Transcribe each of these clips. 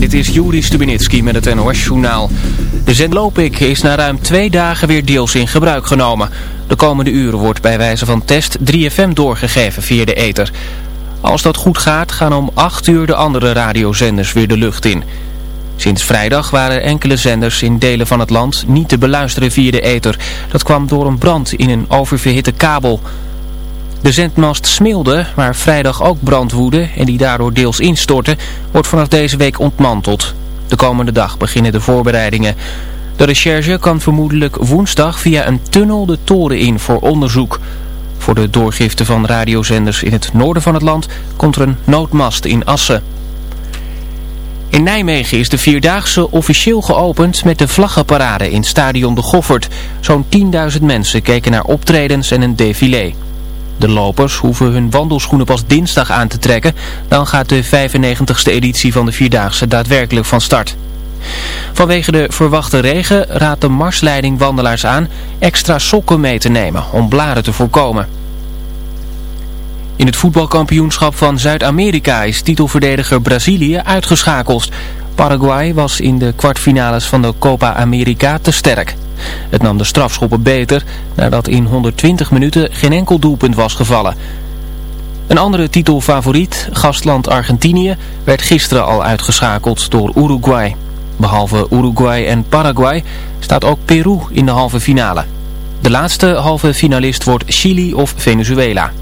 Dit is Juri Stubenitski met het NOS-journaal. De zendlopik is na ruim twee dagen weer deels in gebruik genomen. De komende uren wordt bij wijze van test 3FM doorgegeven via de ether. Als dat goed gaat, gaan om 8 uur de andere radiozenders weer de lucht in. Sinds vrijdag waren enkele zenders in delen van het land niet te beluisteren via de ether. Dat kwam door een brand in een oververhitte kabel... De zendmast Smilde, waar vrijdag ook brand woedde en die daardoor deels instortte, wordt vanaf deze week ontmanteld. De komende dag beginnen de voorbereidingen. De recherche kan vermoedelijk woensdag via een tunnel de toren in voor onderzoek. Voor de doorgifte van radiozenders in het noorden van het land komt er een noodmast in Assen. In Nijmegen is de Vierdaagse officieel geopend met de vlaggenparade in stadion De Goffert. Zo'n 10.000 mensen keken naar optredens en een défilé. De lopers hoeven hun wandelschoenen pas dinsdag aan te trekken. Dan gaat de 95ste editie van de Vierdaagse daadwerkelijk van start. Vanwege de verwachte regen raadt de marsleiding wandelaars aan extra sokken mee te nemen om blaren te voorkomen. In het voetbalkampioenschap van Zuid-Amerika is titelverdediger Brazilië uitgeschakeld. Paraguay was in de kwartfinales van de Copa America te sterk. Het nam de strafschoppen beter nadat in 120 minuten geen enkel doelpunt was gevallen. Een andere titelfavoriet, gastland Argentinië, werd gisteren al uitgeschakeld door Uruguay. Behalve Uruguay en Paraguay staat ook Peru in de halve finale. De laatste halve finalist wordt Chili of Venezuela.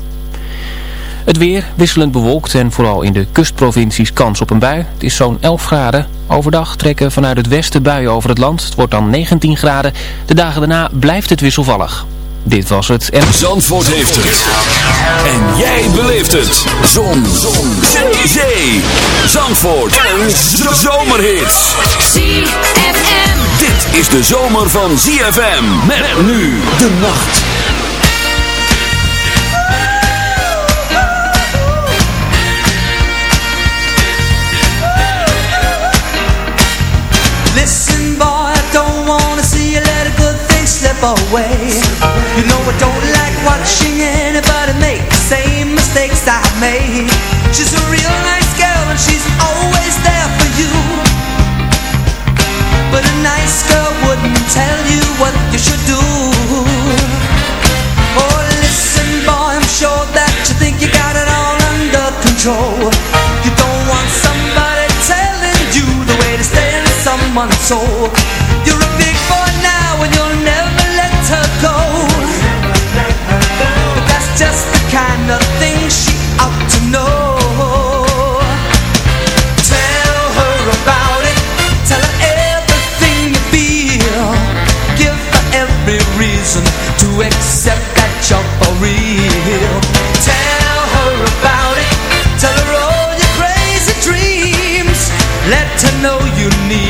Het weer wisselend bewolkt en vooral in de kustprovincies kans op een bui. Het is zo'n 11 graden. Overdag trekken vanuit het westen buien over het land. Het wordt dan 19 graden. De dagen daarna blijft het wisselvallig. Dit was het. En... Zandvoort heeft het. En jij beleeft het. Zon. Zon. Zee. Zandvoort. En zomerhits. ZFM. Dit is de zomer van ZFM. Met nu de nacht. Away. You know I don't like watching anybody make the same mistakes I made. She's a real nice girl and she's always there for you. But a nice girl wouldn't tell you what you should do someone's soul You're a big boy now and you'll never let her go. But that's just the kind of thing she ought to know. Tell her about it. Tell her everything you feel. Give her every reason to accept that you're for real. Tell her about it. Tell her all your crazy dreams. Let her know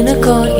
in a court.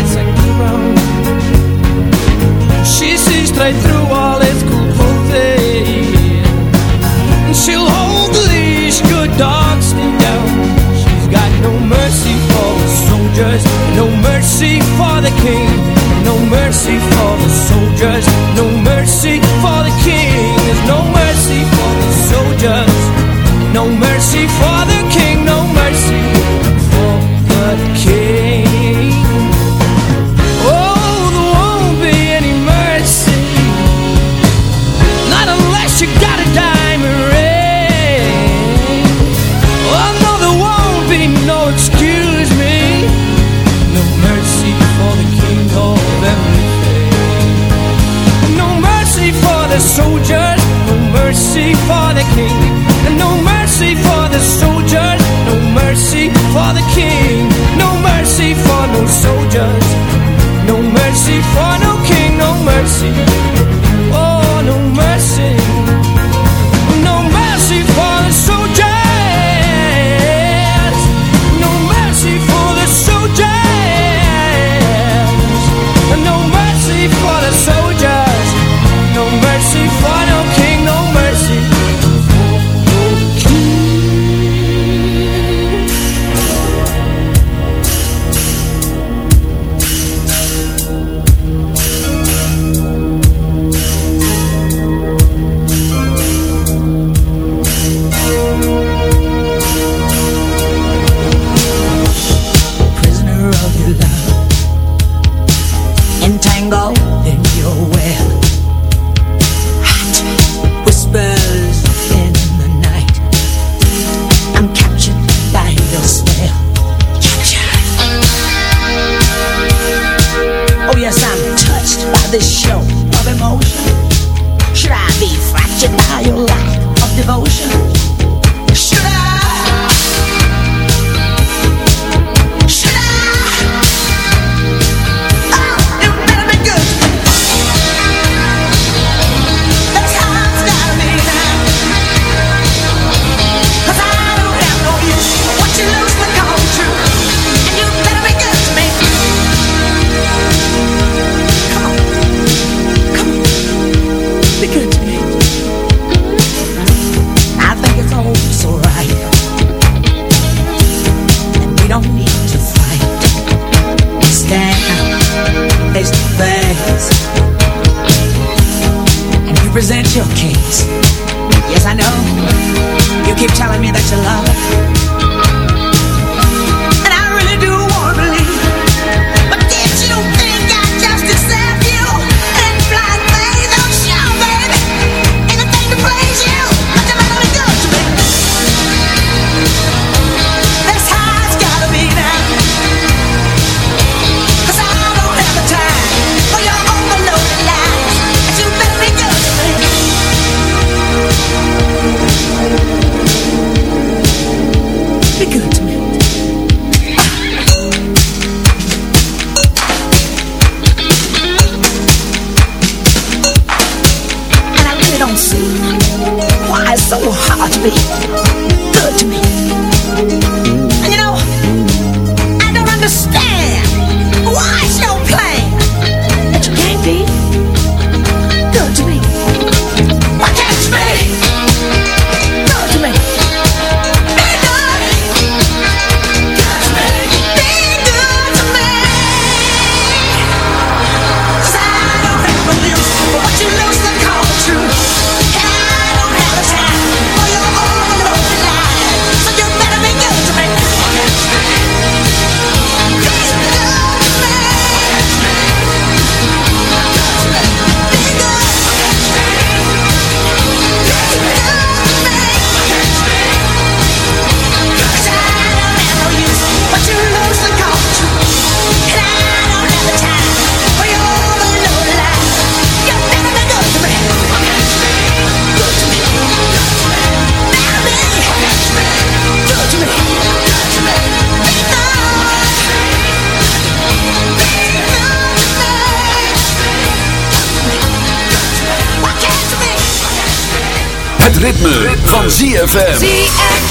straight through all its cool clothing. And she'll hold the leash, good dogs stay down. She's got no mercy for the soldiers, no mercy for the king. No mercy for the soldiers, no mercy for the king. There's no mercy for the soldiers, no mercy for the king. represent your case. ritme, van ZFM.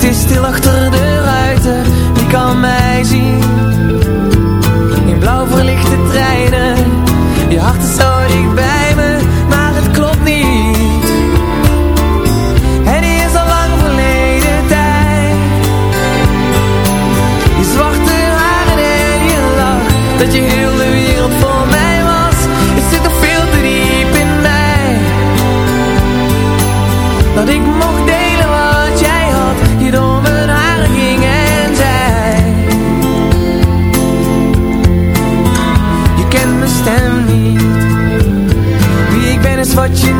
Het is stil achter de ruiten, wie kan mij zien? só te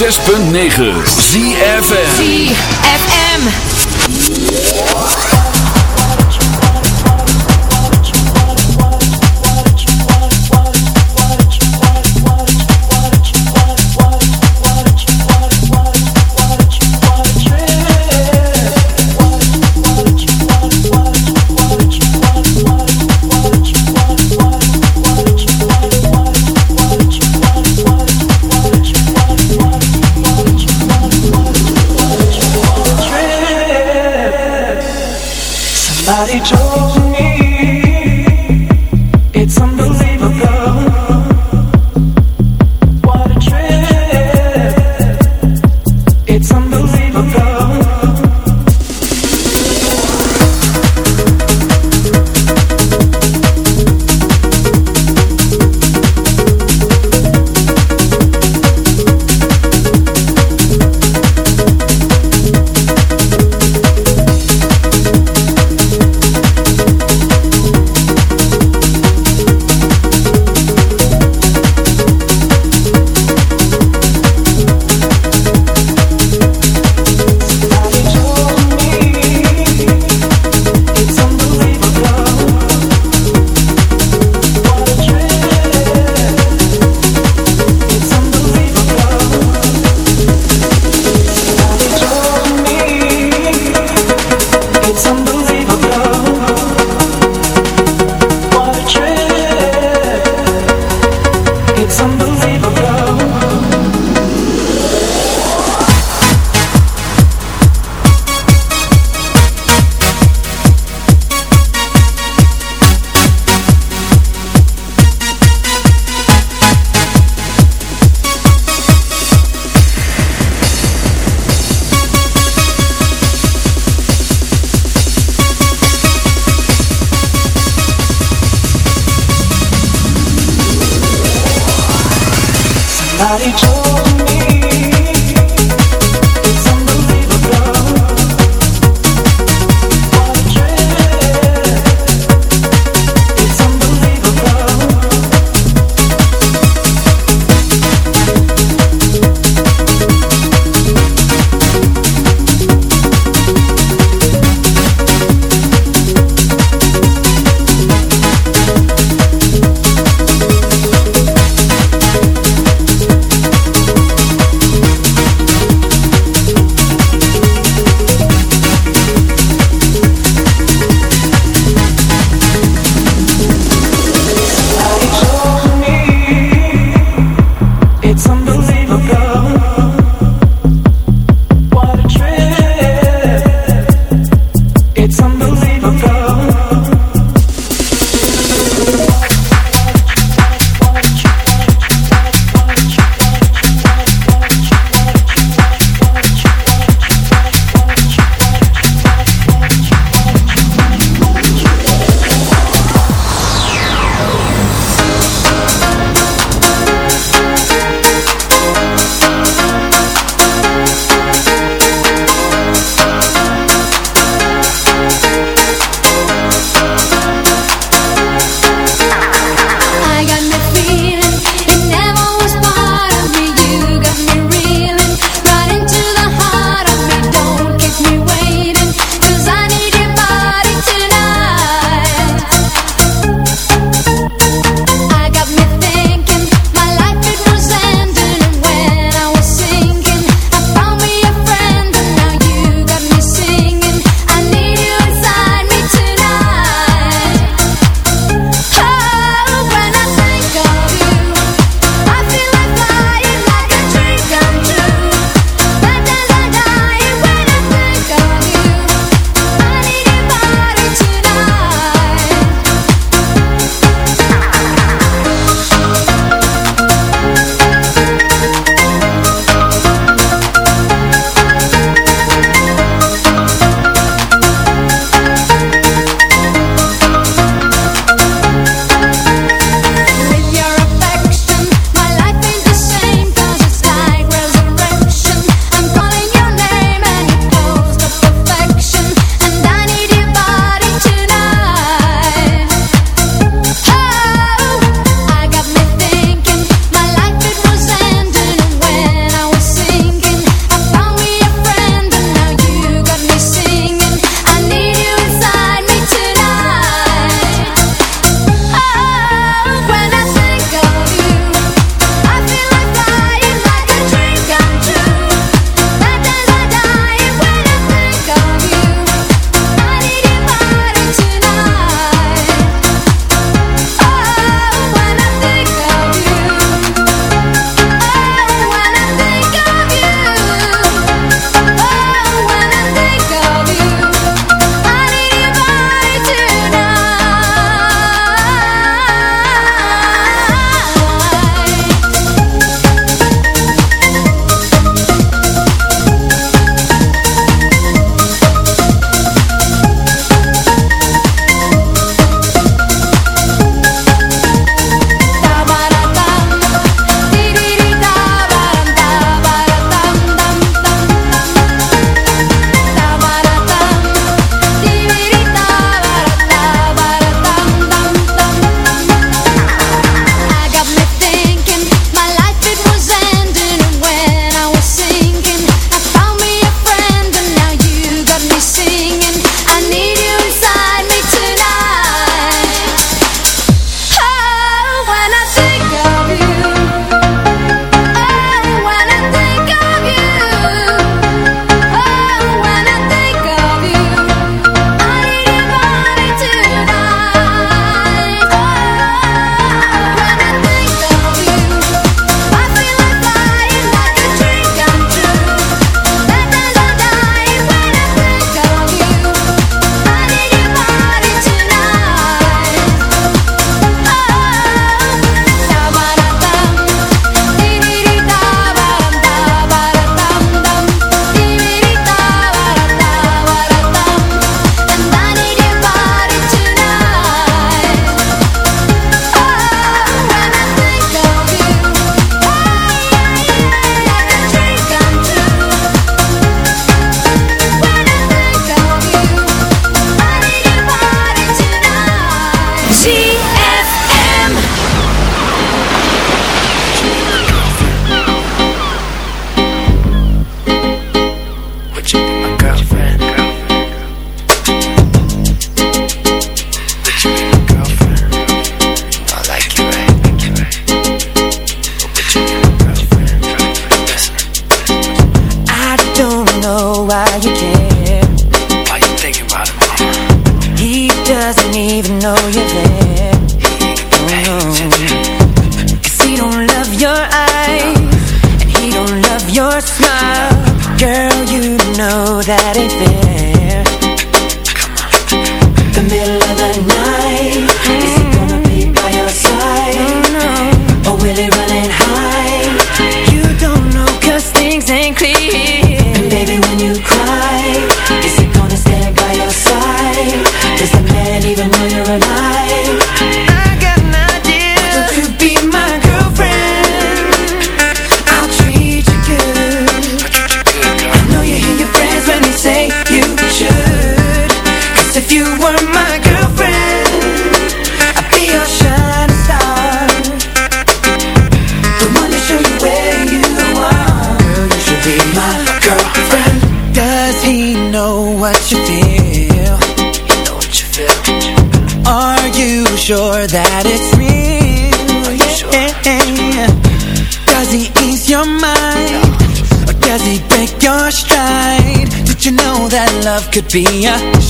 6.9 ZFN could be a